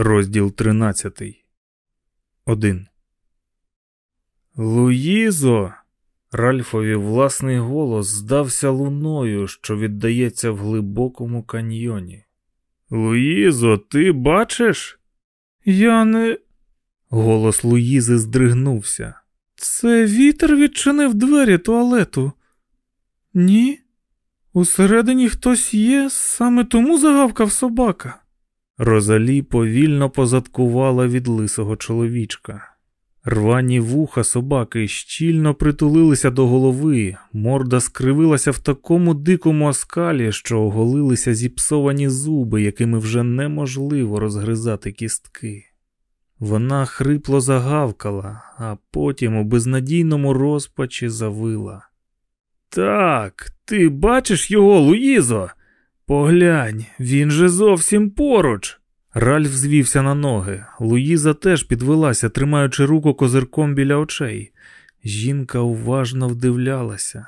Розділ 13. 1. Луїзо. Ральфові власний голос здався луною, що віддається в глибокому каньйоні. Луїзо, ти бачиш? Я не. Голос Луїзи здригнувся. Це вітер відчинив двері туалету. Ні. Усередині хтось є, саме тому загавкав собака. Розалі повільно позадкувала від лисого чоловічка. Рвані вуха собаки щільно притулилися до голови, морда скривилася в такому дикому оскалі, що оголилися зіпсовані зуби, якими вже неможливо розгризати кістки. Вона хрипло загавкала, а потім у безнадійному розпачі завила. Так, ти бачиш його, Луїзо? Поглянь, він же зовсім поруч. Ральф звівся на ноги. Луїза теж підвелася, тримаючи руку козирком біля очей. Жінка уважно вдивлялася.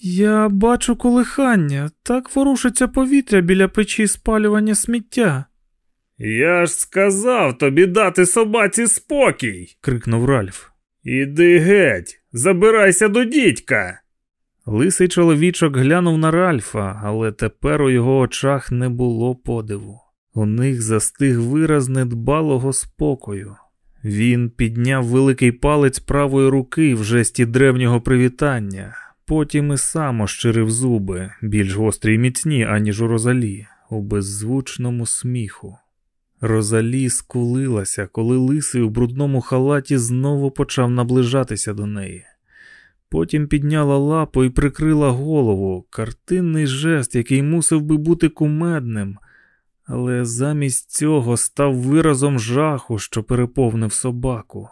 Я бачу колихання, так ворушиться повітря біля печі спалювання сміття. Я ж сказав тобі дати собаці спокій, крикнув Ральф. Іди геть, забирайся до дідька. Лисий чоловічок глянув на Ральфа, але тепер у його очах не було подиву. У них застиг вираз недбалого спокою. Він підняв великий палець правої руки в жесті древнього привітання, потім і сам ощирив зуби, більш гострі й міцні, аніж у Розалі, у беззвучному сміху. Розалі скулилася, коли лисий у брудному халаті знову почав наближатися до неї. Потім підняла лапу і прикрила голову, картинний жест, який мусив би бути кумедним, але замість цього став виразом жаху, що переповнив собаку.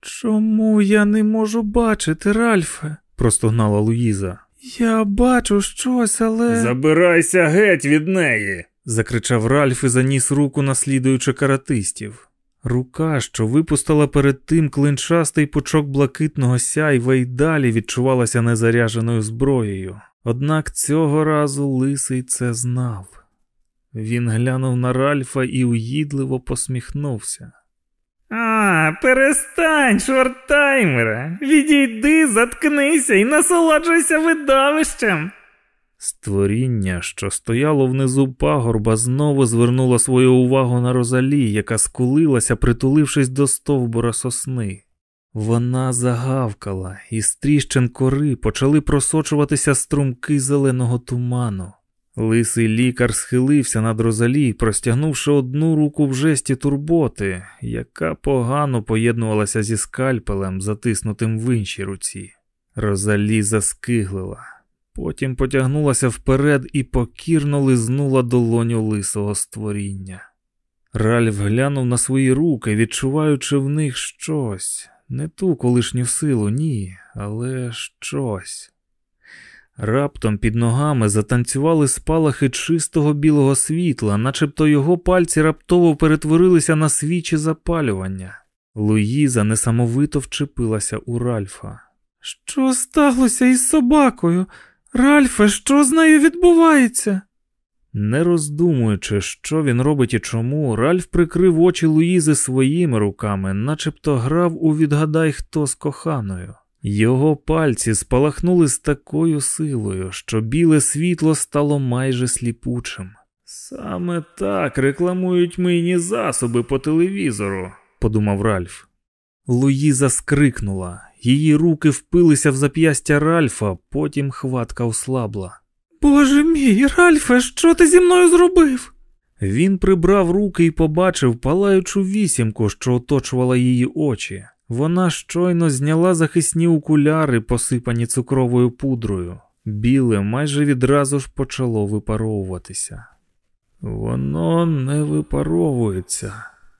Чому я не можу бачити, Ральфе? простогнала Луїза. Я бачу щось, але. Забирайся геть від неї. закричав Ральф і заніс руку, наслідуючи каратистів. Рука, що випустила перед тим клинчастий пучок блакитного сяйва й далі відчувалася незаряженою зброєю. Однак цього разу лисий це знав. Він глянув на Ральфа і уїдливо посміхнувся. А, перестань, швартаймере. Відійди, заткнися і насолоджуйся видовищем. Створіння, що стояло внизу пагорба, знову звернуло свою увагу на Розалі, яка скулилася, притулившись до стовбура сосни. Вона загавкала, і з тріщин кори почали просочуватися струмки зеленого туману. Лисий лікар схилився над Розалі, простягнувши одну руку в жесті турботи, яка погано поєднувалася зі скальпелем, затиснутим в іншій руці. Розалі заскиглила. Потім потягнулася вперед і покірно лизнула долоню лисого створіння. Ральф глянув на свої руки, відчуваючи в них щось, не ту колишню силу, ні, але щось. Раптом під ногами затанцювали спалахи чистого білого світла, начебто його пальці раптово перетворилися на свічі запалювання. Луїза несамовито вчепилася у Ральфа. Що сталося із собакою? Ральфе, що з нею відбувається? Не роздумуючи, що він робить і чому, Ральф прикрив очі Луїзи своїми руками, начебто грав у відгадай, хто з коханою. Його пальці спалахнули з такою силою, що біле світло стало майже сліпучим. Саме так рекламують мийні засоби по телевізору, подумав Ральф. Луїза скрикнула, її руки впилися в зап'ястя Ральфа, потім хватка ослабла. Боже мій, Ральфе, що ти зі мною зробив? Він прибрав руки і побачив палаючу вісімку, що оточувала її очі. Вона щойно зняла захисні окуляри, посипані цукровою пудрою. Біле майже відразу ж почало випаровуватися. Воно не випаровується,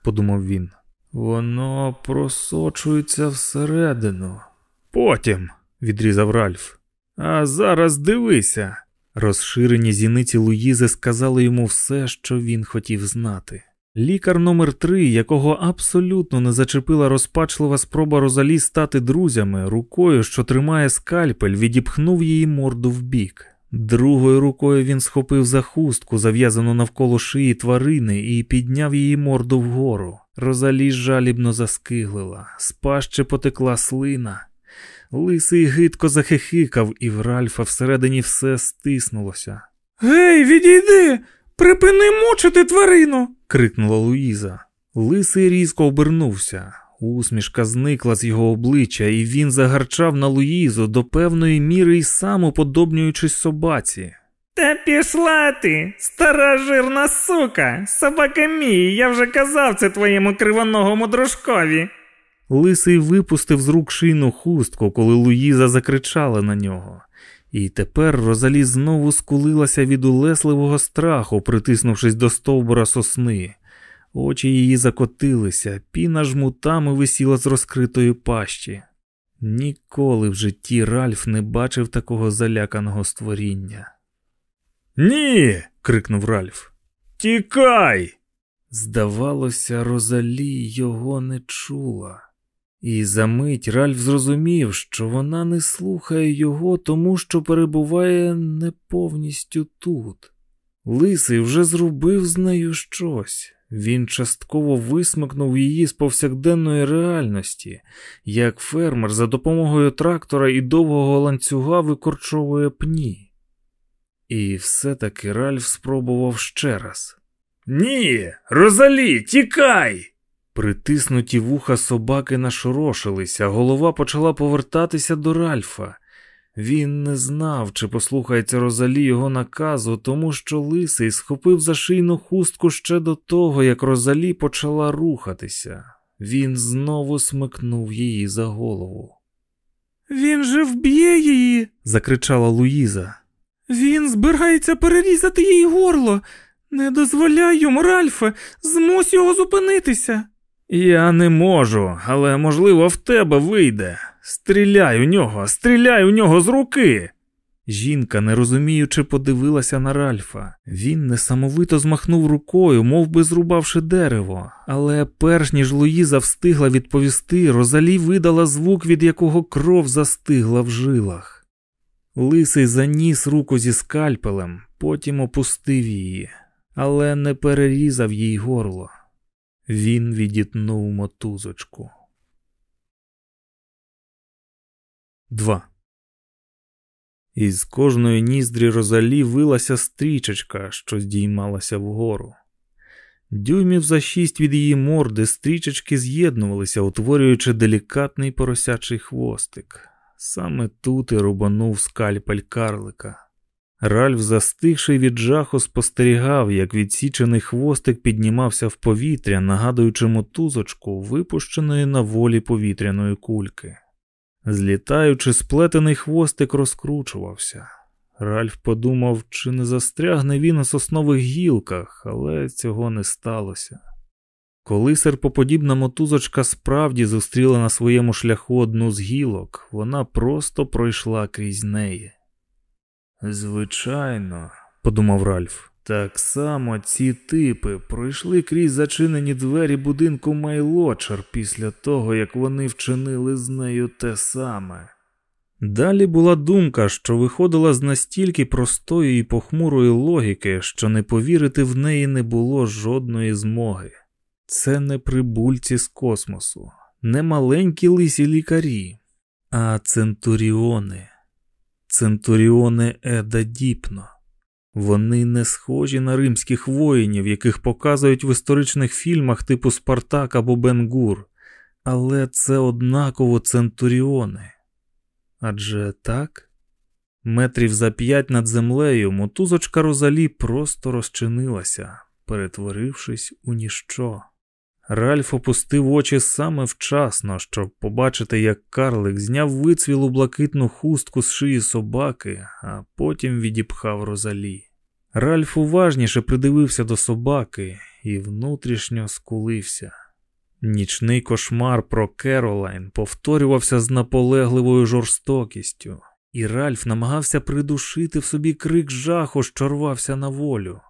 подумав він. Воно просочується всередину. Потім, відрізав Ральф. А зараз дивися. Розширені зіниці Луїзи сказали йому все, що він хотів знати. Лікар номер три, якого абсолютно не зачепила розпачлива спроба Розалі стати друзями, рукою, що тримає скальпель, відіпхнув її морду вбік. Другою рукою він схопив за хустку, зав'язану навколо шиї тварини, і підняв її морду вгору. Розалі жалібно заскиглила, з пащі потекла слина. Лисий гидко захихикав, і в Ральфа всередині все стиснулося. Гей, відійди! Припини мучити тварину! крикнула Луїза. Лисий різко обернувся. Усмішка зникла з його обличчя, і він загарчав на Луїзу до певної міри й сам уподобнюючись собаці. Та пішла ти, стара жирна сука, собака мій, я вже казав це твоєму кривоногому дружкові. Лисий випустив з рук шийну хустку, коли Луїза закричала на нього. І тепер Розалі знову скулилася від улесливого страху, притиснувшись до стовбура сосни. Очі її закотилися, піна жмутами висіла з розкритої пащі. Ніколи в житті Ральф не бачив такого заляканого створіння. Ні. крикнув Ральф. Тікай! Здавалося, Розалі його не чула. І за мить Ральф зрозумів, що вона не слухає його, тому що перебуває не повністю тут. Лисий вже зробив з нею щось. Він частково висмикнув її з повсякденної реальності, як фермер за допомогою трактора і довгого ланцюга викорчовує пні. І все-таки Ральф спробував ще раз. Ні, Розалі, тікай! Притиснуті вуха собаки нашорошилися, голова почала повертатися до Ральфа. Він не знав, чи послухається Розалі його наказу, тому що лисий схопив за шийну хустку ще до того, як Розалі почала рухатися. Він знову смикнув її за голову. Він же вб'є її, закричала Луїза. Він збирається перерізати їй горло. Не дозволяй йому, Ральфе, змусь його зупинитися. Я не можу, але можливо в тебе вийде. Стріляй у нього, стріляй у нього з руки. Жінка, не розуміючи, подивилася на Ральфа. Він несамовито змахнув рукою, мов би зрубавши дерево, але перш ніж Луїза встигла відповісти, Розалі видала звук, від якого кров застигла в жилах. Лисий заніс руку зі скальпелем, потім опустив її, але не перерізав їй горло. Він відітнув мотузочку. 2. Із кожної ніздрі розалі вилася стрічечка, що здіймалася вгору. Дюймів за шість від її морди стрічечки з'єднувалися, утворюючи делікатний поросячий хвостик. Саме тут і рубанув скальпель карлика. Ральф, застигший від жаху, спостерігав, як відсічений хвостик піднімався в повітря, нагадуючи мотузочку, випущеної на волі повітряної кульки. Злітаючи, сплетений хвостик розкручувався. Ральф подумав, чи не застрягне він у соснових гілках, але цього не сталося. Коли серпоподібна мотузочка справді зустріла на своєму шляху одну з гілок, вона просто пройшла крізь неї. Звичайно, подумав Ральф, так само ці типи пройшли крізь зачинені двері будинку Майлочер після того, як вони вчинили з нею те саме. Далі була думка, що виходила з настільки простої і похмурої логіки, що не повірити в неї не було жодної змоги. Це не прибульці з космосу, не маленькі лисі лікарі, а центуріони, центуріони Еда Діпно. Вони не схожі на римських воїнів, яких показують в історичних фільмах типу Спартак або Бенгур, але це однаково центуріони. Адже так? Метрів за п'ять над землею мотузочка Розалі просто розчинилася, перетворившись у ніщо. Ральф опустив очі саме вчасно, щоб побачити, як карлик зняв вицвілу блакитну хустку з шиї собаки, а потім відіпхав розалі. Ральф уважніше придивився до собаки і внутрішньо скулився. Нічний кошмар про Керолайн повторювався з наполегливою жорстокістю, і Ральф намагався придушити в собі крик жаху, що рвався на волю.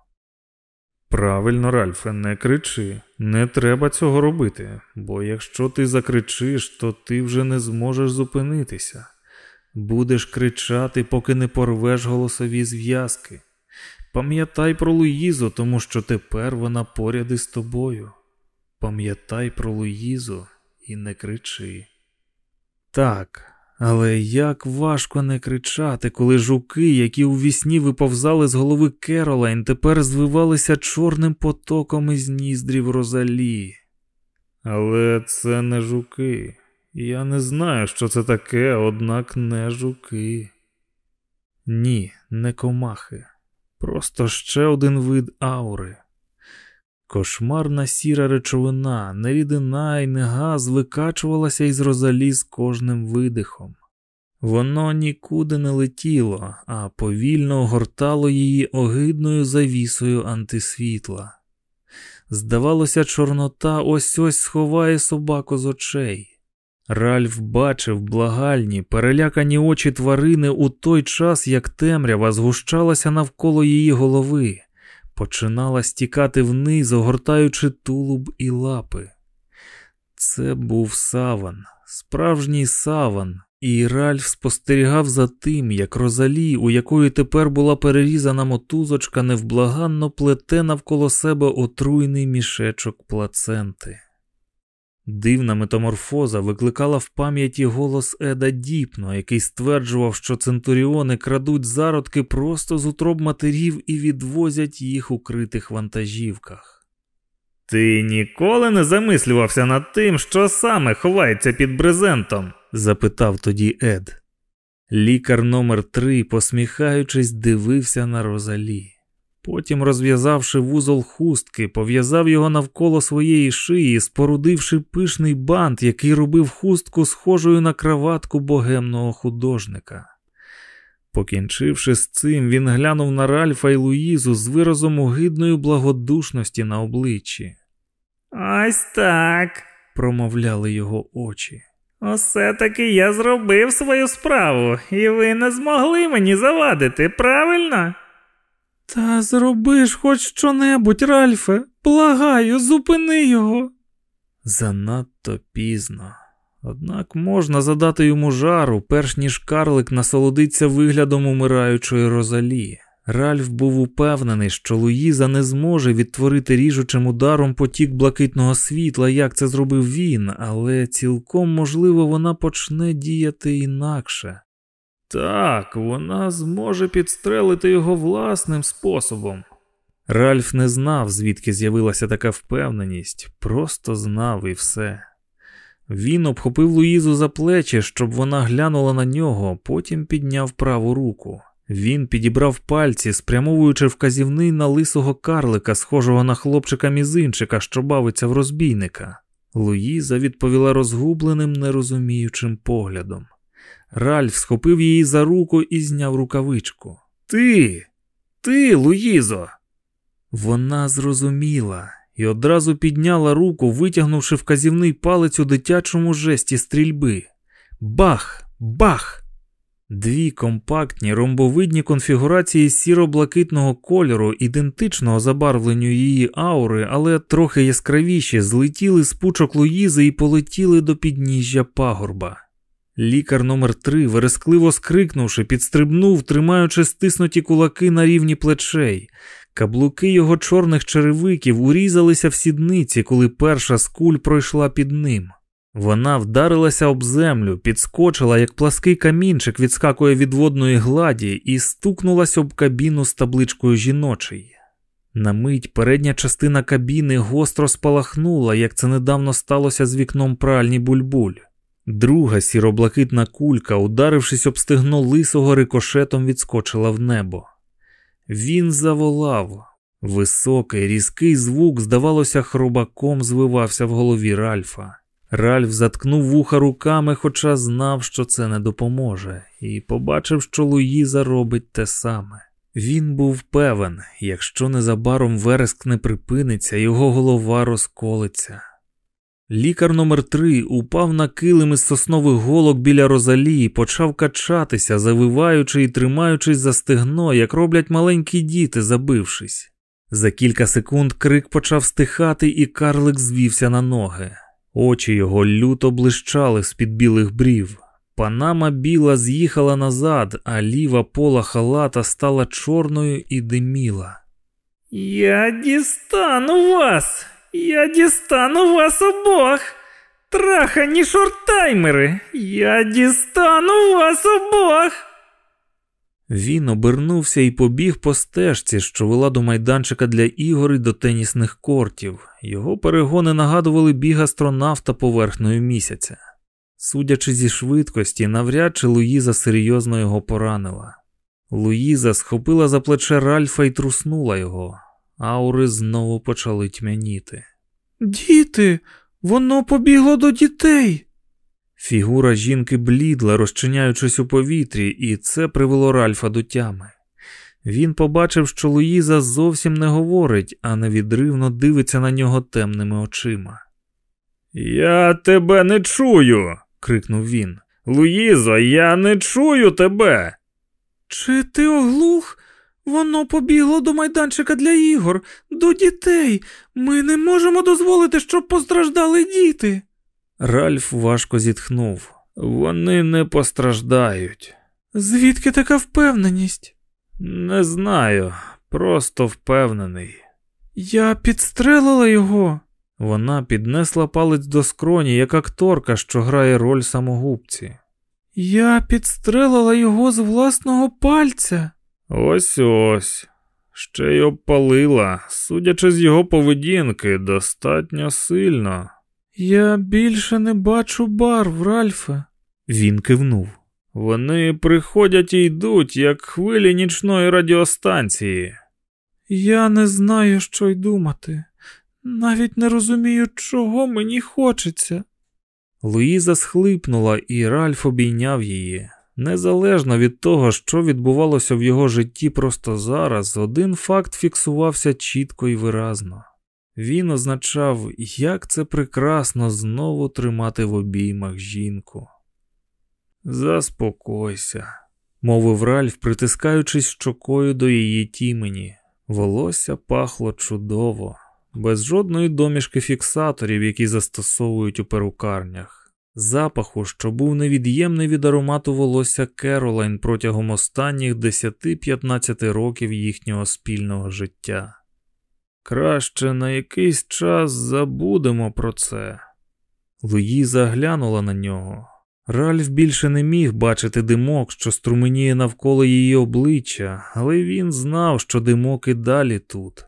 Правильно, Ральфе, не кричи, не треба цього робити, бо якщо ти закричиш, то ти вже не зможеш зупинитися. Будеш кричати, поки не порвеш голосові зв'язки. Пам'ятай про Луїзу, тому що тепер вона поряд із тобою. Пам'ятай про Луїзу і не кричи. Так, але як важко не кричати, коли жуки, які у вісні виповзали з голови Керолайн, тепер звивалися чорним потоком із ніздрів Розалі. Але це не жуки. Я не знаю, що це таке, однак не жуки. Ні, не комахи. Просто ще один вид аури. Кошмарна сіра речовина, не рідина і не газ викачувалася із розалі з кожним видихом. Воно нікуди не летіло, а повільно огортало її огидною завісою антисвітла. Здавалося, Чорнота ось ось сховає собаку з очей. Ральф бачив благальні, перелякані очі тварини у той час, як темрява згущалася навколо її голови, починала стікати вниз, огортаючи тулуб і лапи. Це був саван, справжній саван, і Ральф спостерігав за тим, як Розалі, у якої тепер була перерізана мотузочка, невблаганно плете навколо себе отруйний мішечок плаценти. Дивна метаморфоза викликала в пам'яті голос Еда Діпно, який стверджував, що центуріони крадуть зародки просто з утроб матерів і відвозять їх у критих вантажівках. Ти ніколи не замислювався над тим, що саме ховається під брезентом? запитав тоді Ед. Лікар номер три, посміхаючись, дивився на Розалі. Потім, розв'язавши вузол хустки, пов'язав його навколо своєї шиї, спорудивши пишний бант, який робив хустку схожою на краватку богемного художника. Покінчивши з цим, він глянув на Ральфа і Луїзу з виразом огидної благодушності на обличчі. Ось так, промовляли його очі. Усе таки я зробив свою справу, і ви не змогли мені завадити, правильно? Та зроби ж хоч що-небудь, Ральфе, благаю, зупини його. Занадто пізно. Однак можна задати йому жару, перш ніж карлик насолодиться виглядом умираючої розалі. Ральф був упевнений, що Луїза не зможе відтворити ріжучим ударом потік блакитного світла, як це зробив він, але цілком можливо вона почне діяти інакше. Так, вона зможе підстрелити його власним способом. Ральф не знав, звідки з'явилася така впевненість, просто знав і все. Він обхопив Луїзу за плечі, щоб вона глянула на нього, потім підняв праву руку. Він підібрав пальці, спрямовуючи вказівний на лисого карлика, схожого на хлопчика мізинчика, що бавиться в розбійника. Луїза відповіла розгубленим, нерозуміючим поглядом. Ральф схопив її за руку і зняв рукавичку. Ти, ти, Луїзо. Вона зрозуміла і одразу підняла руку, витягнувши вказівний палець у дитячому жесті стрільби. Бах, бах! Дві компактні ромбовидні конфігурації сіро-блакитного кольору, ідентичного забарвленню її аури, але трохи яскравіші, злетіли з пучок Луїзи і полетіли до підніжжя пагорба. Лікар номер 3 верескливо скрикнувши, підстрибнув, тримаючи стиснуті кулаки на рівні плечей. Каблуки його чорних черевиків урізалися в сідниці, коли перша з куль пройшла під ним. Вона вдарилася об землю, підскочила, як плаский камінчик відскакує від водної гладі, і стукнулася об кабіну з табличкою жіночий. На мить передня частина кабіни гостро спалахнула, як це недавно сталося з вікном пральні бульбуль. Друга сіроблакитна кулька, ударившись об стегно лисого рикошетом, відскочила в небо. Він заволав. Високий, різкий звук, здавалося, хробаком звивався в голові Ральфа. Ральф заткнув вуха руками, хоча знав, що це не допоможе, і побачив, що Луїза робить те саме. Він був певен, якщо незабаром вереск не припиниться, його голова розколиться. Лікар номер 3 упав на килим із соснових голок біля розалії, почав качатися, завиваючи і тримаючись за стегно, як роблять маленькі діти, забившись. За кілька секунд крик почав стихати, і карлик звівся на ноги. Очі його люто блищали з під білих брів. Панама біла з'їхала назад, а ліва пола халата стала чорною і диміла. Я дістану вас! Я дістану вас обох! Трахані шорттаймери! Я дістану вас обох! Він обернувся і побіг по стежці, що вела до майданчика для ігор і до тенісних кортів. Його перегони нагадували біг астронавта поверхнею місяця. Судячи зі швидкості, навряд чи Луїза серйозно його поранила. Луїза схопила за плече Ральфа і труснула його. Аури знову почали тьмяніти. Діти, воно побігло до дітей. Фігура жінки блідла, розчиняючись у повітрі, і це привело Ральфа до тями. Він побачив, що Луїза зовсім не говорить, а невідривно дивиться на нього темними очима. Я тебе не чую. крикнув він. Луїзо, я не чую тебе. Чи ти оглух? Воно побігло до майданчика для ігор, до дітей. Ми не можемо дозволити, щоб постраждали діти. Ральф важко зітхнув. Вони не постраждають. Звідки така впевненість? Не знаю, просто впевнений. Я підстрелила його. Вона піднесла палець до скроні, як акторка, що грає роль самогубці. Я підстрелила його з власного пальця. Ось ось. Ще й обпалила, судячи з його поведінки, достатньо сильно. Я більше не бачу барв, Ральфе. Він кивнув. Вони приходять і йдуть, як хвилі нічної радіостанції. Я не знаю, що й думати. Навіть не розумію, чого мені хочеться. Луїза схлипнула, і Ральф обійняв її. Незалежно від того, що відбувалося в його житті просто зараз, один факт фіксувався чітко і виразно. Він означав, як це прекрасно знову тримати в обіймах жінку. Заспокойся, мовив Ральф, притискаючись щокою до її тімені. Волосся пахло чудово, без жодної домішки фіксаторів, які застосовують у перукарнях, запаху, що був невід'ємний від аромату волосся Керолайн протягом останніх 10-15 років їхнього спільного життя. Краще на якийсь час забудемо про це. Луїза глянула на нього. Ральф більше не міг бачити димок, що струменіє навколо її обличчя, але він знав, що димок і далі тут.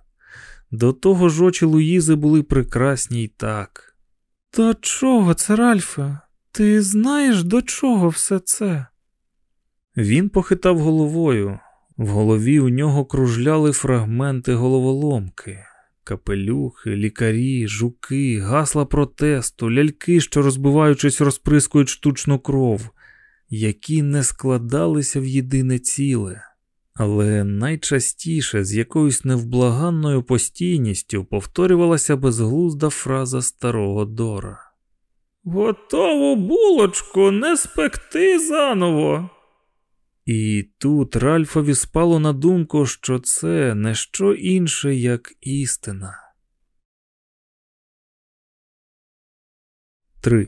До того ж очі Луїзи були прекрасні й так. До чого це, Ральфе? Ти знаєш, до чого все це? Він похитав головою. В голові у нього кружляли фрагменти головоломки, капелюхи, лікарі, жуки, гасла протесту, ляльки, що розбиваючись, розприскують штучну кров, які не складалися в єдине ціле. Але найчастіше з якоюсь невблаганною постійністю повторювалася безглузда фраза старого Дора. Готову булочку не спекти заново. І тут Ральфові спало на думку, що це не що інше, як істина. 3.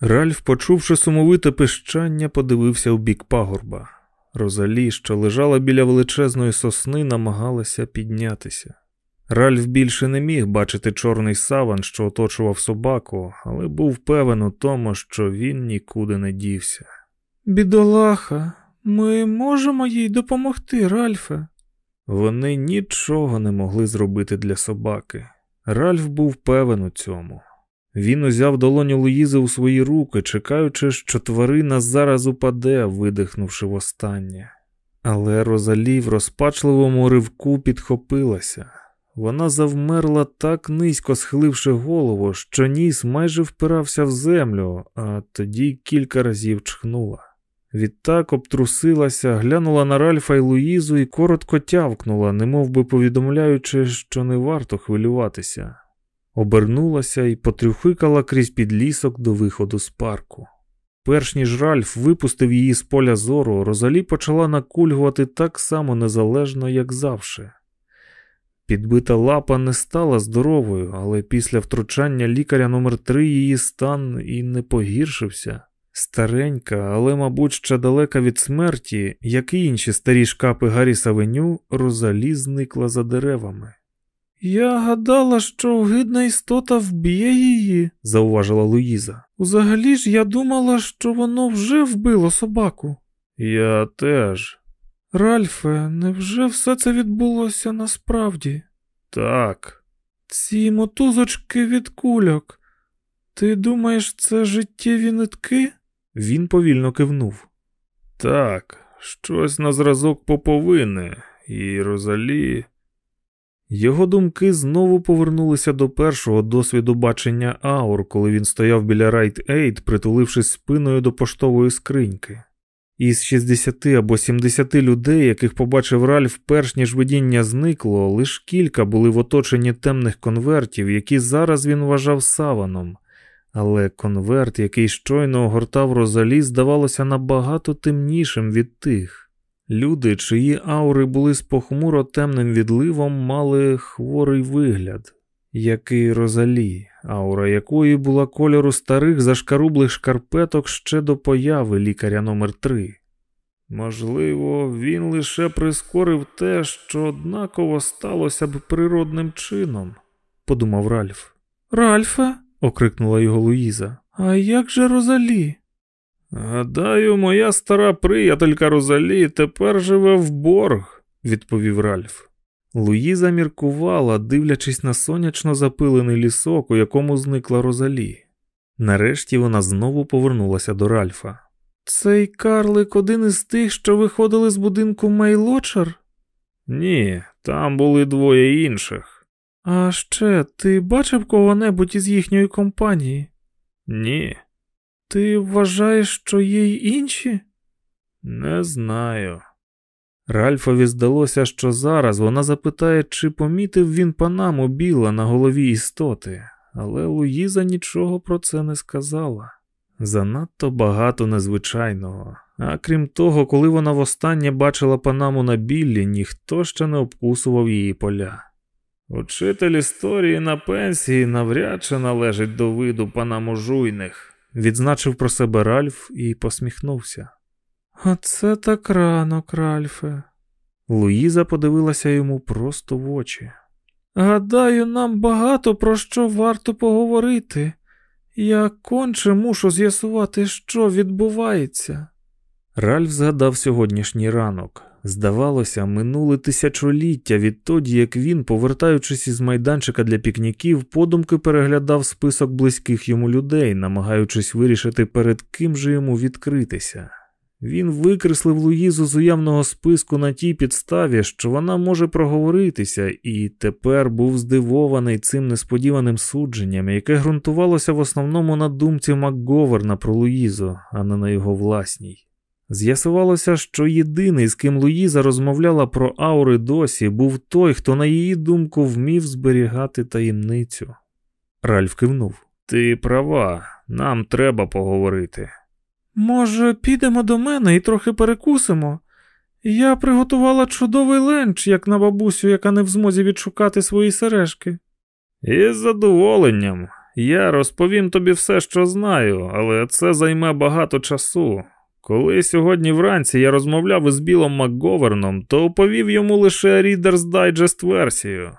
Ральф, почувши сумовите пищання, подивився у бік пагорба. Розалі, що лежала біля величезної сосни, намагалася піднятися. Ральф більше не міг бачити чорний саван, що оточував собаку, але був певен у тому, що він нікуди не дівся. Бідолаха, ми можемо їй допомогти, Ральфе. Вони нічого не могли зробити для собаки. Ральф був певен у цьому. Він узяв долоню Луїзи у свої руки, чекаючи, що тварина зараз упаде, видихнувши востаннє. Але Розалі в розпачливому ривку підхопилася. Вона завмерла так низько схиливши голову, що ніс майже впирався в землю, а тоді кілька разів чхнула. Відтак обтрусилася, глянула на Ральфа й Луїзу і коротко тявкнула, немов би повідомляючи, що не варто хвилюватися. Обернулася і потрюхикала крізь підлісок до виходу з парку. Перш ніж Ральф випустив її з поля зору, Розалі почала накульгувати так само незалежно, як завше. Підбита лапа не стала здоровою, але після втручання лікаря номер 3 її стан і не погіршився. Старенька, але, мабуть, ще далека від смерті, як і інші старі шкапи Гаррі Савеню, Розалі зникла за деревами. Я гадала, що огидна істота вб'є її, зауважила Луїза. Узагалі ж я думала, що воно вже вбило собаку. Я теж. Ральфе, невже все це відбулося насправді? Так. Ці мотузочки від кульок. Ти думаєш, це життєві нитки? Він повільно кивнув. Так, щось на зразок пуповини, і Розалі. Його думки знову повернулися до першого досвіду бачення аур, коли він стояв біля Райт Ейд, притулившись спиною до поштової скриньки. Із 60 або 70 людей, яких побачив Ральф, перш ніж видіння зникло, лиш кілька були в оточенні темних конвертів, які зараз він вважав саваном. Але конверт, який щойно огортав Розалі, здавалося набагато темнішим від тих. Люди, чиї аури були з похмуро темним відливом, мали хворий вигляд, який Розалі, аура якої була кольору старих зашкарублих шкарпеток ще до появи лікаря номер 3 Можливо, він лише прискорив те, що однаково сталося б природним чином, подумав Ральф. Ральфе, окрикнула його Луїза. А як же Розалі? Гадаю, моя стара приятелька Розалі тепер живе в борг, відповів Ральф. Луїза міркувала, дивлячись на сонячно запилений лісок, у якому зникла Розалі. Нарешті вона знову повернулася до Ральфа. Цей карлик один із тих, що виходили з будинку Мейлочер? Ні, там були двоє інших. А ще ти бачив кого-небудь із їхньої компанії? Ні. Ти вважаєш, що є й інші? Не знаю. Ральфові здалося, що зараз вона запитає, чи помітив він панаму біла на голові істоти, але Луїза нічого про це не сказала. Занадто багато незвичайного. А крім того, коли вона востаннє бачила панаму на біллі, ніхто ще не обкусував її поля. Учитель історії на пенсії навряд чи належить до виду панамужуйних, відзначив про себе Ральф і посміхнувся. А це так рано, Ральфе. Луїза подивилася йому просто в очі. Гадаю, нам багато про що варто поговорити. Я конче мушу з'ясувати, що відбувається. Ральф згадав сьогоднішній ранок. Здавалося, минуле тисячоліття відтоді, як він, повертаючись із майданчика для пікніків, подумки переглядав список близьких йому людей, намагаючись вирішити, перед ким же йому відкритися. Він викреслив Луїзу з уявного списку на тій підставі, що вона може проговоритися, і тепер був здивований цим несподіваним судженням, яке ґрунтувалося в основному на думці Макговерна про Луїзу, а не на його власній. З'ясувалося, що єдиний, з ким Луїза розмовляла про аури досі, був той, хто, на її думку, вмів зберігати таємницю. Ральф кивнув. Ти права, нам треба поговорити. Може, підемо до мене і трохи перекусимо? Я приготувала чудовий ленч, як на бабусю, яка не в змозі відшукати свої сережки. Із задоволенням. Я розповім тобі все, що знаю, але це займе багато часу. Коли сьогодні вранці я розмовляв із Білом Макговерном, то оповів йому лише Reader's Digest версію.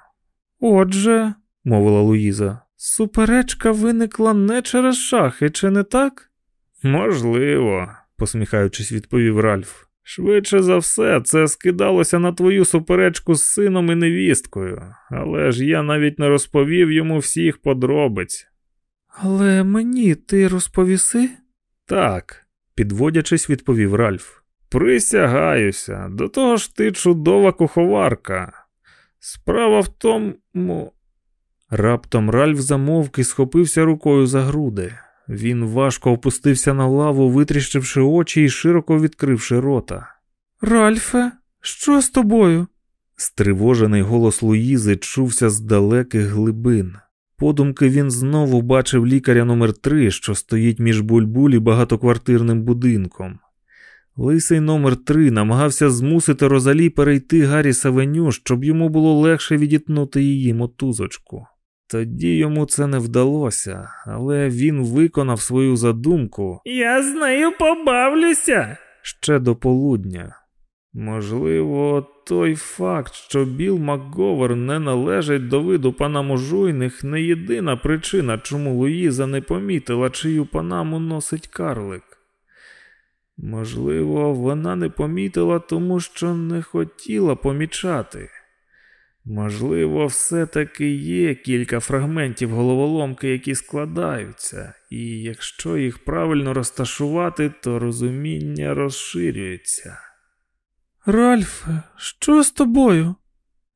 Отже, мовила Луїза, суперечка виникла не через шахи, чи не так? Можливо, посміхаючись, відповів Ральф. Швидше за все, це скидалося на твою суперечку з сином і невісткою, але ж я навіть не розповів йому всіх подробиць. Але мені ти розповіси? Так, підводячись, відповів Ральф. Присягаюся, до того ж ти чудова куховарка. Справа в тому. Раптом Ральф замовк і схопився рукою за груди. Він важко опустився на лаву, витріщивши очі і широко відкривши рота. Ральфе, що з тобою? Стривожений голос Луїзи чувся з далеких глибин. Подумки він знову бачив лікаря номер 3 що стоїть між бульбуль і багатоквартирним будинком. Лисий номер 3 намагався змусити Розалі перейти Гаррі Савеню, щоб йому було легше відітнути її мотузочку. Тоді йому це не вдалося, але він виконав свою задумку Я з нею побавлюся. ще до полудня. Можливо, той факт, що Біл Макговер не належить до виду панамужуйних, не єдина причина, чому Луїза не помітила, чию панаму носить карлик. Можливо, вона не помітила, тому що не хотіла помічати. Можливо, все-таки є кілька фрагментів головоломки, які складаються, і якщо їх правильно розташувати, то розуміння розширюється. Ральфе, що з тобою?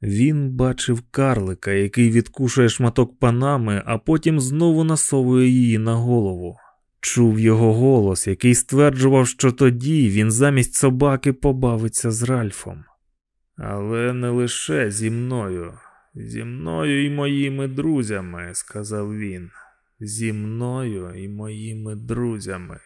Він бачив карлика, який відкушує шматок панами, а потім знову насовує її на голову. Чув його голос, який стверджував, що тоді він замість собаки побавиться з Ральфом. Але не лише зі мною, зі мною і моїми друзями, сказав він. Зі мною і моїми друзями.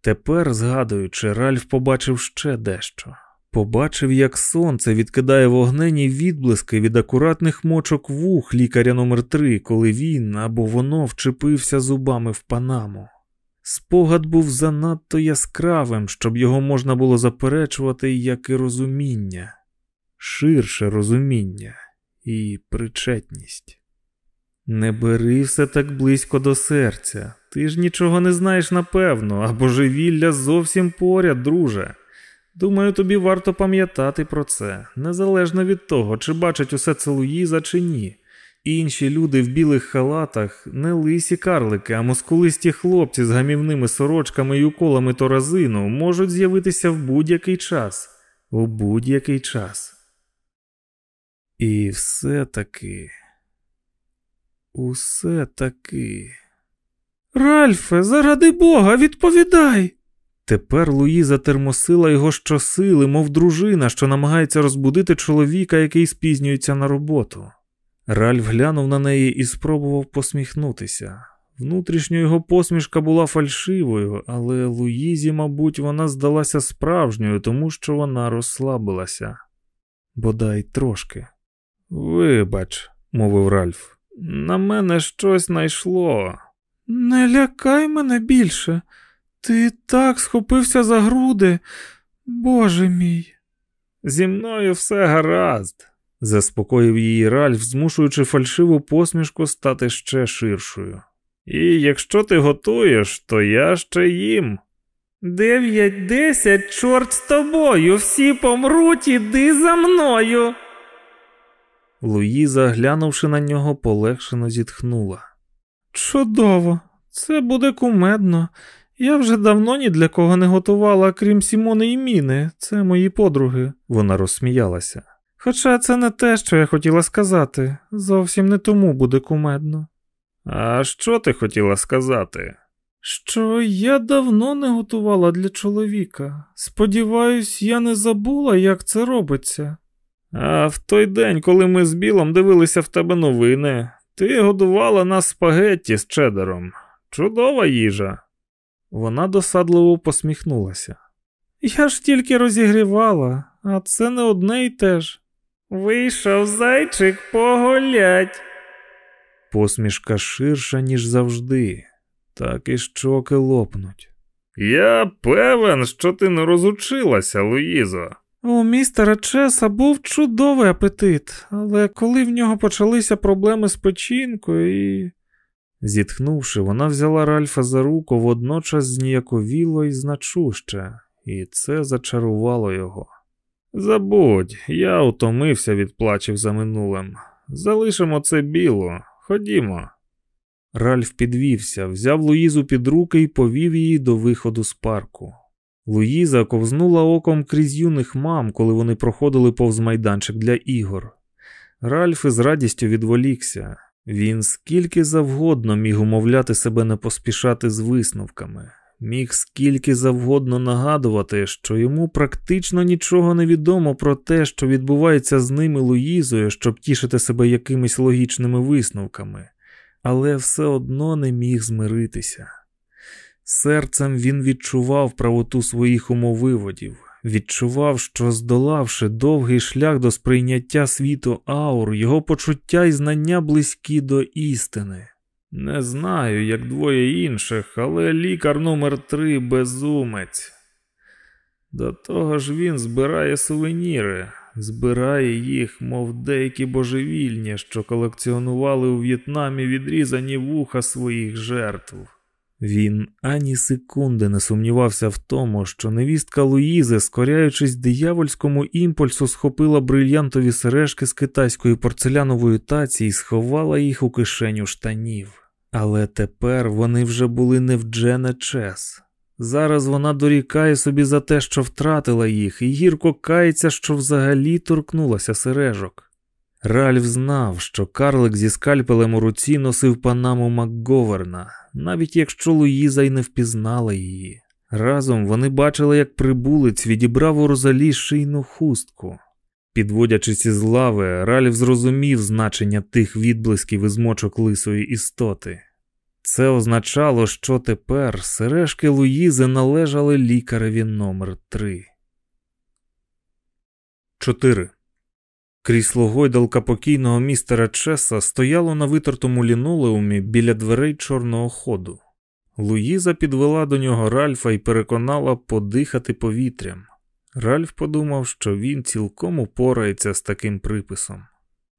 Тепер, згадуючи, Ральф побачив ще дещо. Побачив, як сонце відкидає вогнені відблиски від акуратних мочок вух лікаря номер 3 коли він або воно вчепився зубами в панаму. Спогад був занадто яскравим, щоб його можна було заперечувати, як і розуміння, ширше розуміння і причетність. Не бери все так близько до серця, ти ж нічого не знаєш напевно, а божевілля зовсім поряд, друже. Думаю, тобі варто пам'ятати про це, незалежно від того, чи бачать усе це Луїза, чи ні. Інші люди в білих халатах не лисі карлики, а мускулисті хлопці з гамівними сорочками і уколами торазину можуть з'явитися в будь-який час, у будь-який час. І все таки, усе таки. Ральфе, заради Бога, відповідай. Тепер Луїза термосила його щосили, мов дружина, що намагається розбудити чоловіка, який спізнюється на роботу. Ральф глянув на неї і спробував посміхнутися. Внутрішньо його посмішка була фальшивою, але Луїзі, мабуть, вона здалася справжньою, тому що вона розслабилася. Бодай трошки. Вибач, мовив Ральф, на мене щось найшло. Не лякай мене більше. Ти так схопився за груди, Боже мій. Зі мною все гаразд, заспокоїв її Ральф, змушуючи фальшиву посмішку стати ще ширшою. І якщо ти готуєш, то я ще їм. Дев'ять десять, чорт з тобою, всі помруть, іди за мною. Луїза, глянувши на нього, полегшено зітхнула. Чудово, це буде кумедно. Я вже давно ні для кого не готувала, крім Сімони і Міни, це мої подруги. Вона розсміялася. Хоча це не те, що я хотіла сказати, зовсім не тому буде кумедно. А що ти хотіла сказати? Що я давно не готувала для чоловіка. Сподіваюсь, я не забула, як це робиться. А в той день, коли ми з Білом дивилися в тебе новини, ти годувала нас спагетті з чедером. Чудова їжа. Вона досадливо посміхнулася. Я ж тільки розігрівала, а це не одне й те ж. Вийшов зайчик погулять. Посмішка ширша, ніж завжди, так і щоки лопнуть. Я певен, що ти не розучилася, Луїзо. У містера Чеса був чудовий апетит, але коли в нього почалися проблеми з печінкою і. Зітхнувши, вона взяла Ральфа за руку водночас зніяковіло і значуще, і це зачарувало його. Забудь, я утомився від плачів за минулим. Залишимо це біло, ходімо. Ральф підвівся, взяв Луїзу під руки і повів її до виходу з парку. Луїза ковзнула оком крізь юних мам, коли вони проходили повз майданчик для ігор. Ральф із радістю відволікся. Він скільки завгодно міг умовляти себе не поспішати з висновками, міг скільки завгодно нагадувати, що йому практично нічого не відомо про те, що відбувається з ними Луїзою, щоб тішити себе якимись логічними висновками, але все одно не міг змиритися. Серцем він відчував правоту своїх умовиводів, відчував, що, здолавши довгий шлях до сприйняття світу аур, його почуття і знання близькі до істини. Не знаю, як двоє інших, але лікар номер три безумець. До того ж він збирає сувеніри, збирає їх, мов деякі божевільні, що колекціонували у В'єтнамі відрізані вуха своїх жертв. Він ані секунди не сумнівався в тому, що невістка Луїзи, скоряючись диявольському імпульсу, схопила брильянтові сережки з китайської порцелянової таці і сховала їх у кишеню штанів. Але тепер вони вже були не в Джене Чес. Зараз вона дорікає собі за те, що втратила їх, і гірко кається, що взагалі торкнулася сережок. Ральф знав, що карлик зі скальпелем у руці носив панаму Макговерна, навіть якщо Луїза й не впізнала її. Разом вони бачили, як прибулець відібрав у Розалі шийну хустку. Підводячись із лави, Ральф зрозумів значення тих відблисків і змочок лисої істоти. Це означало, що тепер сережки Луїзи належали лікареві номер 3 4. Крісло гойдалка покійного містера Чеса стояло на витертому лінолеумі біля дверей чорного ходу. Луїза підвела до нього Ральфа і переконала подихати повітрям. Ральф подумав, що він цілком упорається з таким приписом.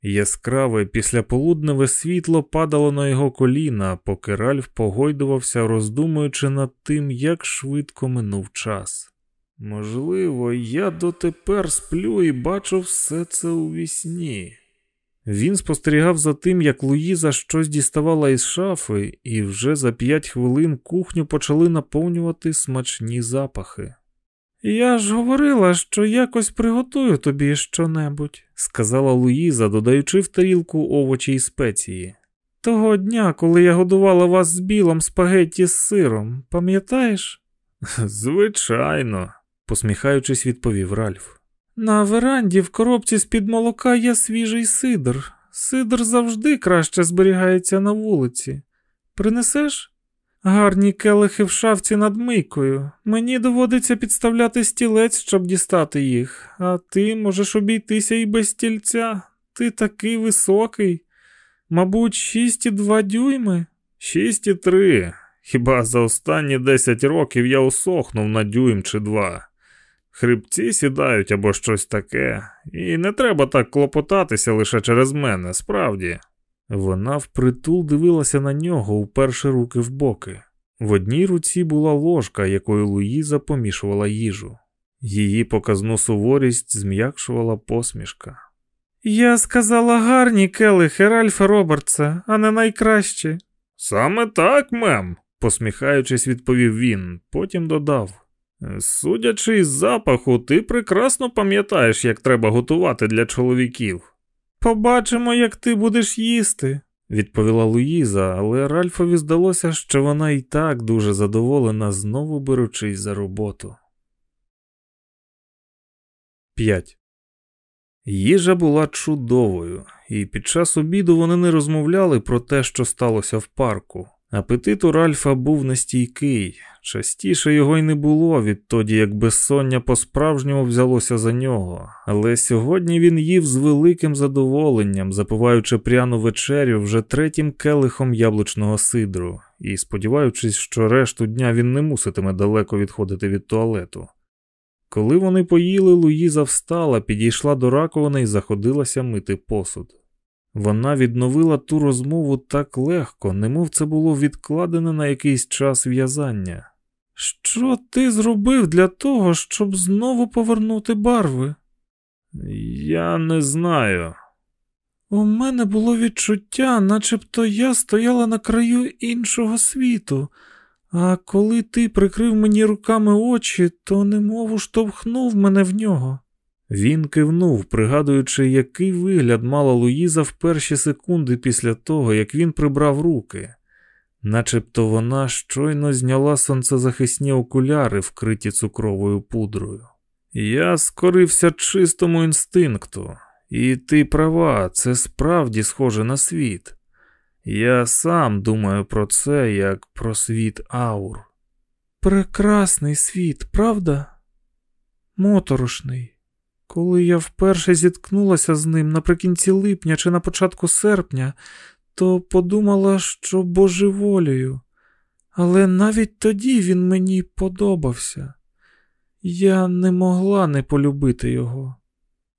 Яскраве післяполудневе світло падало на його коліна, поки Ральф погойдувався, роздумуючи над тим, як швидко минув час. Можливо, я дотепер сплю і бачу все це у вісні. Він спостерігав за тим, як Луїза щось діставала із шафи, і вже за п'ять хвилин кухню почали наповнювати смачні запахи. Я ж говорила, що якось приготую тобі щонебудь, сказала Луїза, додаючи в тарілку овочі і спеції. Того дня, коли я годувала вас з білом спагетті з сиром, пам'ятаєш? Звичайно, посміхаючись, відповів Ральф. На веранді в коробці з-під молока є свіжий сидр. Сидр завжди краще зберігається на вулиці. Принесеш? Гарні келихи в шафці над мийкою. Мені доводиться підставляти стілець, щоб дістати їх, а ти можеш обійтися і без стільця. Ти такий високий. Мабуть, шість і два дюйми. Шість і три. Хіба за останні десять років я усохнув на дюйм чи два. Хребці сідають або щось таке, і не треба так клопотатися лише через мене, справді. Вона впритул дивилася на нього, уперши руки в боки. В одній руці була ложка, якою Луїза помішувала їжу. Її показну суворість зм'якшувала посмішка. Я сказала гарні келихи Ральфа Робертса, а не найкращі. Саме так, мем, посміхаючись, відповів він, потім додав. Судячи із запаху, ти прекрасно пам'ятаєш, як треба готувати для чоловіків. Побачимо, як ти будеш їсти, відповіла Луїза, але Ральфові здалося, що вона і так дуже задоволена, знову беручись за роботу. 5. Їжа була чудовою, і під час обіду вони не розмовляли про те, що сталося в парку. Апетит у Ральфа був нестійкий, частіше його й не було відтоді, як безсоння по-справжньому взялося за нього, але сьогодні він їв з великим задоволенням, запиваючи пряну вечерю вже третім келихом яблучного сидру, і сподіваючись, що решту дня він не муситиме далеко відходити від туалету. Коли вони поїли, Луїза встала, підійшла до раковини і заходилася мити посуд. Вона відновила ту розмову так легко, немов це було відкладене на якийсь час в'язання. Що ти зробив для того, щоб знову повернути барви? Я не знаю. У мене було відчуття, начебто я стояла на краю іншого світу, а коли ти прикрив мені руками очі, то немов штовхнув мене в нього. Він кивнув, пригадуючи, який вигляд мала Луїза в перші секунди після того, як він прибрав руки, начебто вона щойно зняла сонцезахисні окуляри, вкриті цукровою пудрою. Я скорився чистому інстинкту, і ти права, це справді схоже на світ. Я сам думаю про це як про світ аур. прекрасний світ, правда? Моторошний. Коли я вперше зіткнулася з ним наприкінці липня чи на початку серпня, то подумала, що божеволію, але навіть тоді він мені подобався. Я не могла не полюбити його.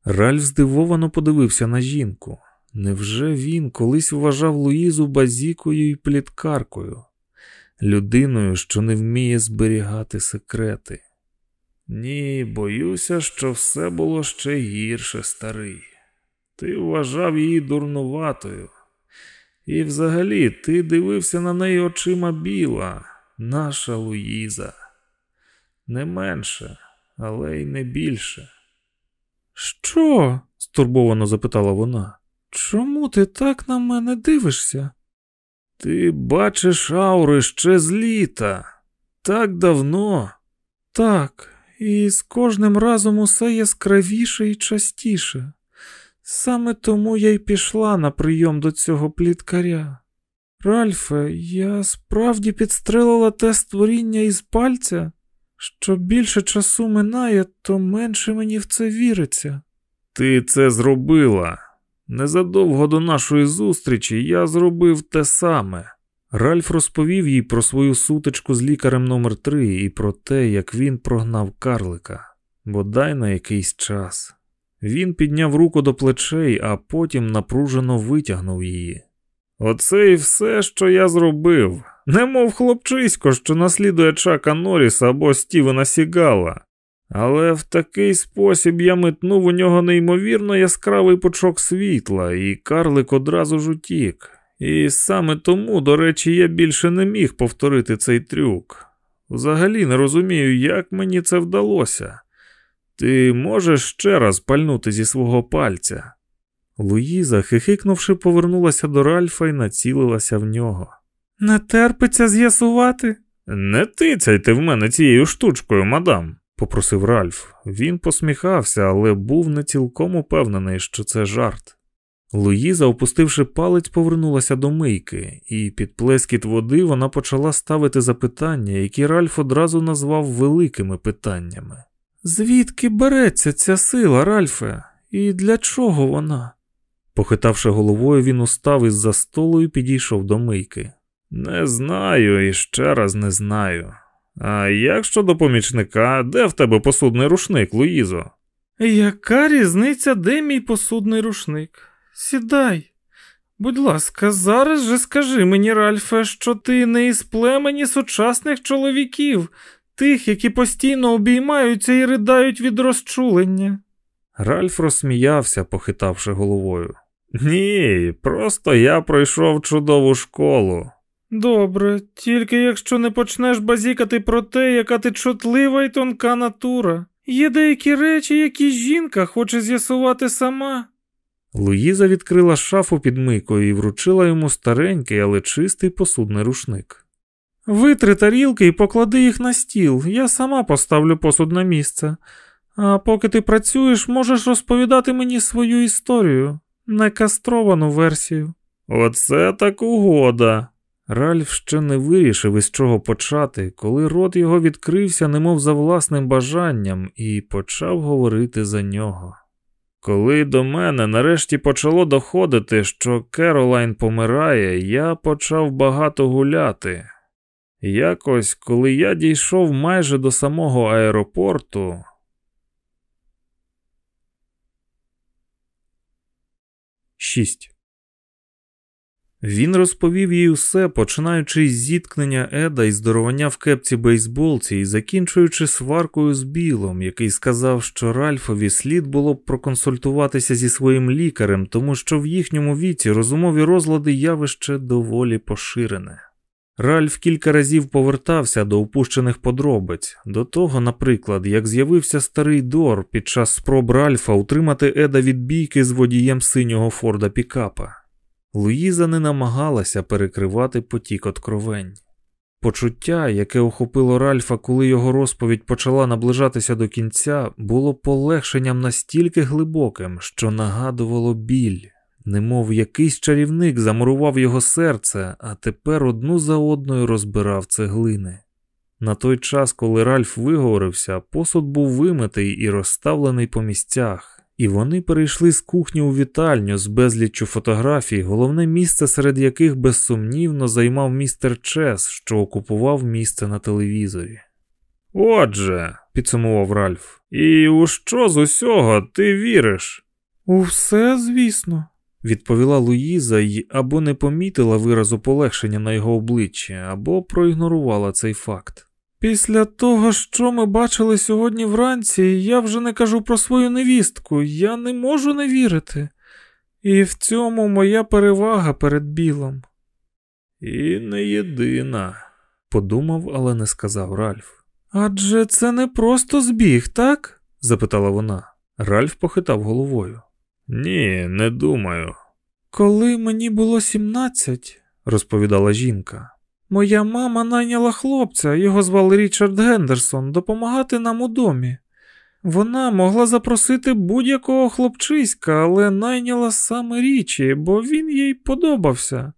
Ральф здивовано подивився на жінку. Невже він колись вважав Луїзу базікою і пліткаркою, людиною, що не вміє зберігати секрети? Ні, боюся, що все було ще гірше, старий. Ти вважав її дурнуватою. І взагалі ти дивився на неї очима біла, наша Луїза. Не менше, але й не більше. Що? стурбовано запитала вона. Чому ти так на мене дивишся? Ти бачиш аури ще з літа. Так давно. Так, і з кожним разом усе яскравіше і частіше. Саме тому я й пішла на прийом до цього пліткаря. Ральфе, я справді підстрелила те створіння із пальця. Що більше часу минає, то менше мені в це віриться. Ти це зробила. Незадовго до нашої зустрічі я зробив те саме. Ральф розповів їй про свою сутичку з лікарем номер 3 і про те, як він прогнав карлика, бодай на якийсь час. Він підняв руку до плечей, а потім напружено витягнув її. Оце і все, що я зробив, немов хлопчисько, що наслідує Чака Норріса або Стівена Сігала. Але в такий спосіб я метнув у нього неймовірно яскравий пучок світла, і карлик одразу ж утік. І саме тому, до речі, я більше не міг повторити цей трюк. Взагалі не розумію, як мені це вдалося. Ти можеш ще раз пальнути зі свого пальця. Луїза, хихикнувши, повернулася до Ральфа і націлилася в нього. Не терпиться з'ясувати? Не тицяйте в мене цією штучкою, мадам, попросив Ральф. Він посміхався, але був не цілком упевнений, що це жарт. Луїза, опустивши палець, повернулася до мийки, і під плескіт води вона почала ставити запитання, які Ральф одразу назвав великими питаннями. Звідки береться ця сила, Ральфе, і для чого вона? Похитавши головою, він устав із за столу і підійшов до мийки. Не знаю і ще раз не знаю. А як щодо помічника, де в тебе посудний рушник, Луїзо? Яка різниця, де мій посудний рушник? Сідай. Будь ласка, зараз же скажи мені, Ральфе, що ти не із племені сучасних чоловіків, тих, які постійно обіймаються і riдають від розчулення. Ральф розсміявся, похитавши головою. Ні, просто я пройшов чудову школу. Добре, тільки якщо не почнеш базікати про те, яка ти чутлива і тонка натура. Є деякі речі, які жінка хоче з'ясувати сама. Луїза відкрила шафу під мийкою і вручила йому старенький, але чистий посудний рушник. Витри тарілки і поклади їх на стіл, я сама поставлю посуд на місце. А поки ти працюєш, можеш розповідати мені свою історію, некастровану версію. Оце так угода. Ральф ще не вирішив, із чого почати, коли рот його відкрився, немов за власним бажанням, і почав говорити за нього. Коли до мене нарешті почало доходити, що Керолайн помирає, я почав багато гуляти. Якось, коли я дійшов майже до самого аеропорту. Шість. Він розповів їй усе, починаючи з зіткнення Еда і здоровання в кепці бейсболці і закінчуючи сваркою з Білом, який сказав, що Ральфові слід було б проконсультуватися зі своїм лікарем, тому що в їхньому віці розумові розлади явище доволі поширене. Ральф кілька разів повертався до упущених подробиць, до того, наприклад, як з'явився старий Дор під час спроб Ральфа утримати Еда від бійки з водієм синього Форда Пікапа. Луїза не намагалася перекривати потік откровень. Почуття, яке охопило Ральфа, коли його розповідь почала наближатися до кінця, було полегшенням настільки глибоким, що нагадувало біль, немов якийсь чарівник замурував його серце, а тепер одну за одною розбирав цеглини. На той час, коли Ральф виговорився, посуд був вимитий і розставлений по місцях, і вони перейшли з кухні у вітальню з безліччю фотографій, головне місце серед яких безсумнівно займав містер Чес, що окупував місце на телевізорі. Отже, підсумував Ральф, і у що з усього ти віриш? У все, звісно, відповіла Луїза і або не помітила виразу полегшення на його обличчі, або проігнорувала цей факт. Після того, що ми бачили сьогодні вранці, я вже не кажу про свою невістку, я не можу не вірити. І в цьому моя перевага перед білом. І не єдина, подумав, але не сказав Ральф. Адже це не просто збіг, так? запитала вона. Ральф похитав головою. Ні, не думаю. Коли мені було сімнадцять, розповідала жінка, моя мама найняла хлопця, його звали Річард Гендерсон, допомагати нам у домі. Вона могла запросити будь-якого хлопчиська, але найняла саме річі, бо він їй подобався.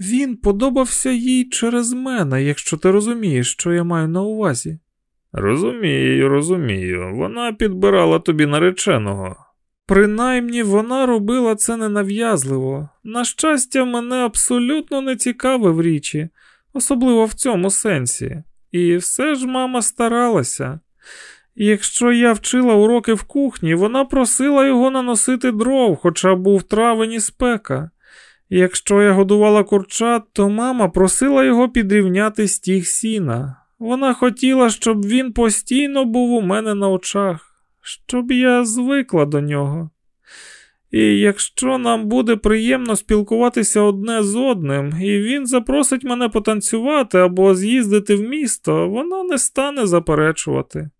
Він подобався їй через мене, якщо ти розумієш, що я маю на увазі. Розумію, розумію. Вона підбирала тобі нареченого. Принаймні вона робила це ненав'язливо. На щастя, мене абсолютно не цікавив річі, особливо в цьому сенсі. І все ж мама старалася. Якщо я вчила уроки в кухні, вона просила його наносити дров, хоча був травень і спека. Якщо я годувала курчат, то мама просила його підрівняти стіг сіна. Вона хотіла, щоб він постійно був у мене на очах щоб я звикла до нього. І якщо нам буде приємно спілкуватися одне з одним, і він запросить мене потанцювати або з'їздити в місто, вона не стане заперечувати.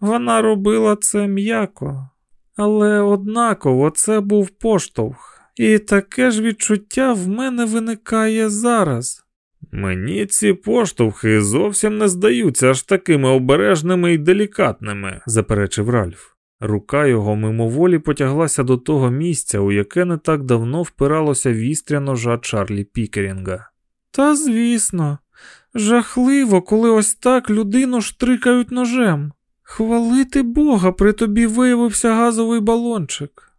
Вона робила це м'яко, але однаково це був поштовх, і таке ж відчуття в мене виникає зараз. Мені ці поштовхи зовсім не здаються аж такими обережними і делікатними, заперечив Ральф. Рука його мимоволі потяглася до того місця, у яке не так давно впиралося вістря ножа Чарлі Пікерінга. Та звісно, жахливо, коли ось так людину штрикають ножем. Хвалити Бога, при тобі виявився газовий балончик.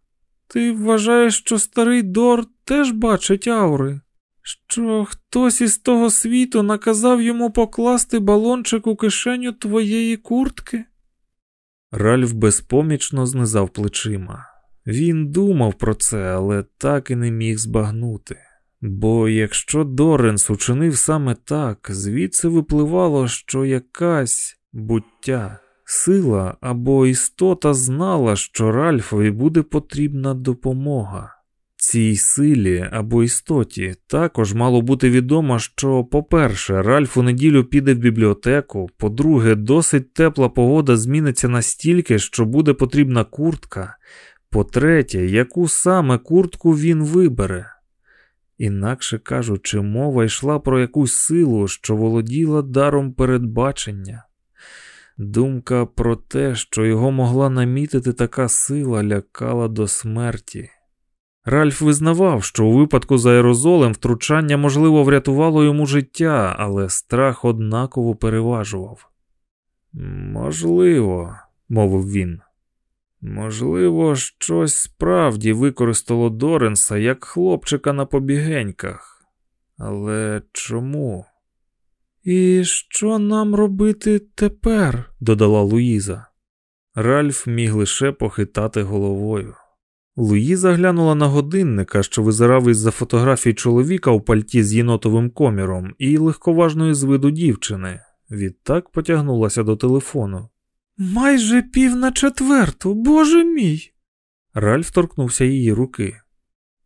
Ти вважаєш, що старий Дор теж бачить аури? що хтось із того світу наказав йому покласти балончик у кишеню твоєї куртки? Ральф безпомічно знизав плечима. Він думав про це, але так і не міг збагнути. Бо якщо Доренс учинив саме так, звідси випливало, що якась буття, сила або істота знала, що Ральфові буде потрібна допомога. Цій силі або істоті також мало бути відомо, що, по-перше, Ральф у неділю піде в бібліотеку, по-друге, досить тепла погода зміниться настільки, що буде потрібна куртка, по-третє, яку саме куртку він вибере. Інакше кажучи, мова йшла про якусь силу, що володіла даром передбачення. Думка про те, що його могла намітити така сила, лякала до смерті. Ральф визнавав, що у випадку з аерозолем втручання, можливо, врятувало йому життя, але страх однаково переважував. Можливо, мовив він. Можливо, щось справді використало Доренса як хлопчика на побігеньках. Але чому? І що нам робити тепер? додала Луїза. Ральф міг лише похитати головою. Луїза глянула на годинника, що визирав із за фотографії чоловіка у пальті з єнотовим коміром, і легковажної з виду дівчини. Відтак потягнулася до телефону. Майже пів на четверту, боже мій. Ральф торкнувся її руки.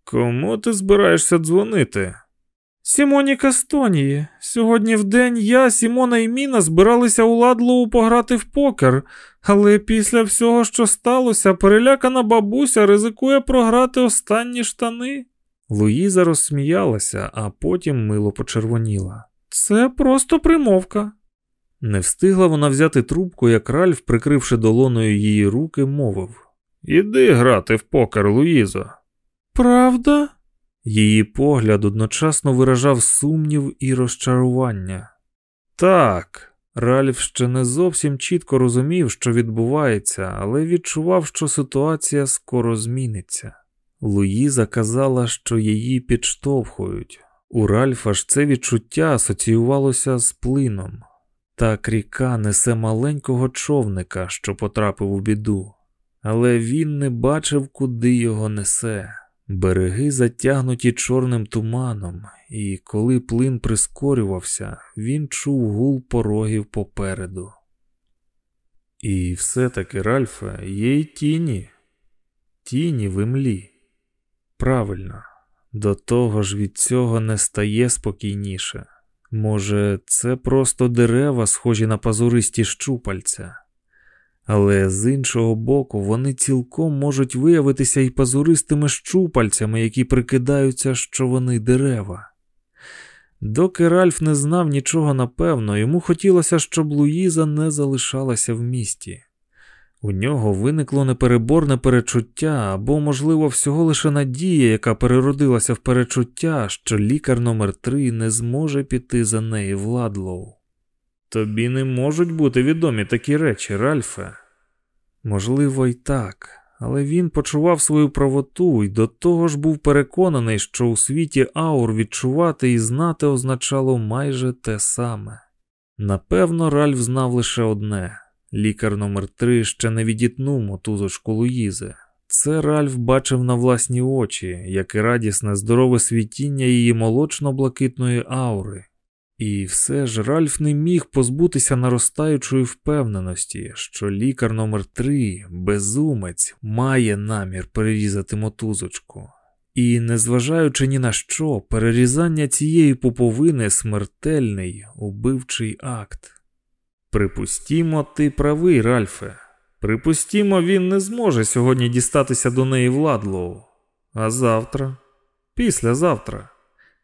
Кому ти збираєшся дзвонити? Сімоні Кастонії. Сьогодні в день я, Сімона і Міна збиралися у Ладлоу пограти в покер, але після всього, що сталося, перелякана бабуся ризикує програти останні штани. Луїза розсміялася, а потім мило почервоніла. Це просто примовка. Не встигла вона взяти трубку, як Ральф, прикривши долоною її руки, мовив Іди грати в покер, Луїзо. Правда? Її погляд одночасно виражав сумнів і розчарування. Так, Ральф ще не зовсім чітко розумів, що відбувається, але відчував, що ситуація скоро зміниться. Луїза казала, що її підштовхують. У Ральфа ж це відчуття асоціювалося з плином. Так ріка несе маленького човника, що потрапив у біду, але він не бачив, куди його несе. Береги затягнуті чорним туманом, і коли плин прискорювався, він чув гул порогів попереду. І все-таки, Ральфе, є й тіні, тіні в імлі. Правильно, до того ж від цього не стає спокійніше. Може, це просто дерева, схожі на пазуристі щупальця. Але з іншого боку, вони цілком можуть виявитися і пазуристими щупальцями, які прикидаються, що вони дерева. Доки Ральф не знав нічого напевно, йому хотілося, щоб Луїза не залишалася в місті. У нього виникло непереборне перечуття або, можливо, всього лише надія, яка переродилася в перечуття, що лікар номер 3 не зможе піти за неї в Ладлоу. Тобі не можуть бути відомі такі речі, Ральфе. Можливо, й так, але він почував свою правоту і до того ж був переконаний, що у світі аур відчувати і знати означало майже те саме. Напевно, Ральф знав лише одне лікар номер 3 ще не відітнув мотузочку Луїзи. Це Ральф бачив на власні очі, як і радісне здорове світіння її молочно-блакитної аури. І все ж Ральф не міг позбутися наростаючої впевненості, що лікар номер 3 безумець, має намір перерізати мотузочку. І, незважаючи ні на що, перерізання цієї пуповини смертельний убивчий акт. Припустімо, ти правий, Ральфе. Припустімо, він не зможе сьогодні дістатися до неї в Ладлоу. А завтра, післязавтра,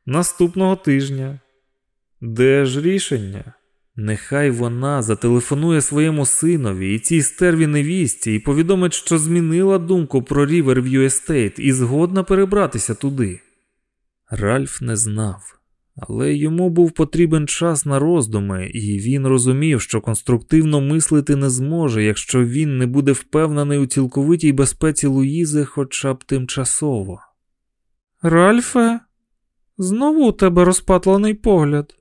наступного тижня. Де ж рішення? Нехай вона зателефонує своєму синові і цій стерві невісті і повідомить, що змінила думку про Ріверв'ю Естейт і згодна перебратися туди. Ральф не знав, але йому був потрібен час на роздуми, і він розумів, що конструктивно мислити не зможе, якщо він не буде впевнений у цілковитій безпеці Луїзи хоча б тимчасово. Ральфе, знову у тебе розпатлений погляд.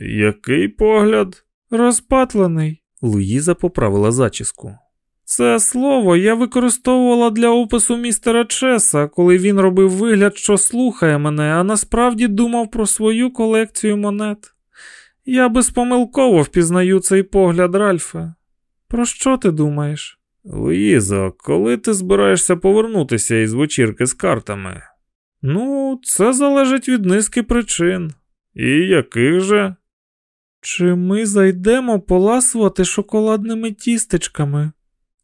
Який погляд? Розпатлений. Луїза поправила зачіску. Це слово я використовувала для опису містера Чеса, коли він робив вигляд, що слухає мене, а насправді думав про свою колекцію монет. Я безпомилково впізнаю цей погляд, Ральфе. Про що ти думаєш? Луїзо, коли ти збираєшся повернутися із вечірки з картами? Ну, це залежить від низки причин. І яких же? Чи ми зайдемо поласувати шоколадними тістечками?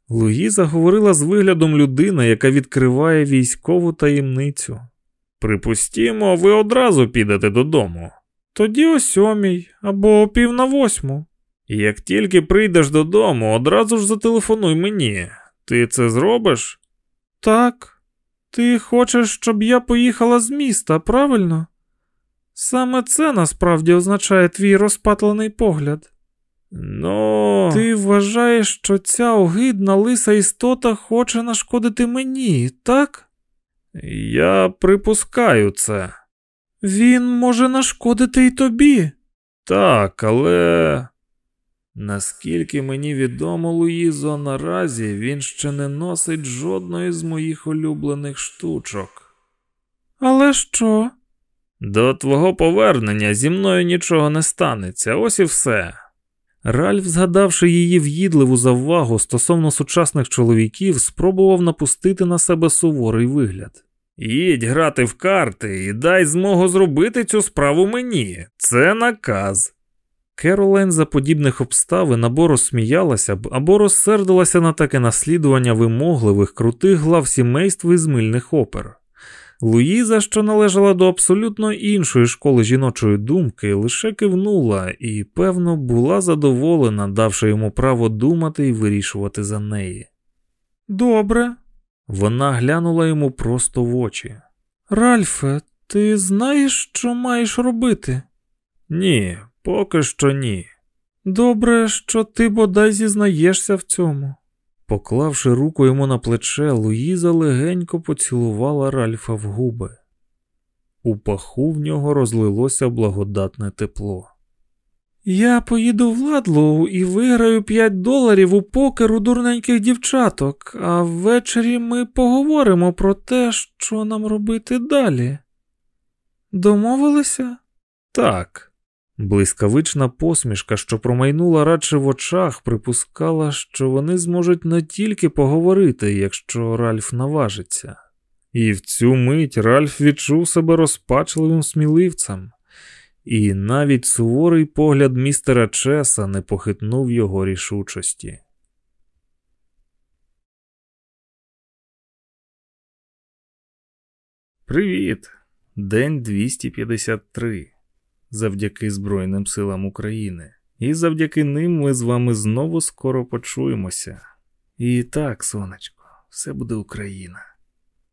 Луїза говорила з виглядом людини, яка відкриває військову таємницю. Припустімо, ви одразу підете додому. Тоді о сьомій або о пів на восьму. Як тільки прийдеш додому, одразу ж зателефонуй мені. Ти це зробиш? Так. Ти хочеш, щоб я поїхала з міста, правильно? Саме це насправді означає твій розпатлений погляд. Ну, ти вважаєш, що ця огидна лиса істота хоче нашкодити мені, так? Я припускаю це. Він може нашкодити і тобі. Так, але. Наскільки мені відомо, Луїзо, наразі він ще не носить жодної з моїх улюблених штучок. Але що? До твого повернення зі мною нічого не станеться, ось і все. Ральф, згадавши її в'їдливу заввагу стосовно сучасних чоловіків, спробував напустити на себе суворий вигляд. Їдь грати в карти і дай змогу зробити цю справу мені. Це наказ. Керолайн за подібних обставин або розсміялася б, або розсердилася на таке наслідування вимогливих, крутих глав сімейств із мильних опер. Луїза, що належала до абсолютно іншої школи жіночої думки, лише кивнула і, певно, була задоволена, давши йому право думати і вирішувати за неї. Добре. Вона глянула йому просто в очі. Ральфе, ти знаєш, що маєш робити? Ні, поки що ні. Добре, що ти бодай зізнаєшся в цьому. Поклавши руку йому на плече, Луїза легенько поцілувала Ральфа в губи. У паху в нього розлилося благодатне тепло. Я поїду в Ладлоу і виграю 5 доларів у покер у дурненьких дівчаток, а ввечері ми поговоримо про те, що нам робити далі. Домовилися? Так. Блискавична посмішка, що промайнула радше в очах, припускала, що вони зможуть не тільки поговорити, якщо Ральф наважиться. І в цю мить Ральф відчув себе розпачливим сміливцем, і навіть суворий погляд містера Чеса не похитнув його рішучості. Привіт! День 253 завдяки Збройним силам України. І завдяки ним ми з вами знову скоро почуємося. І так, сонечко, все буде Україна.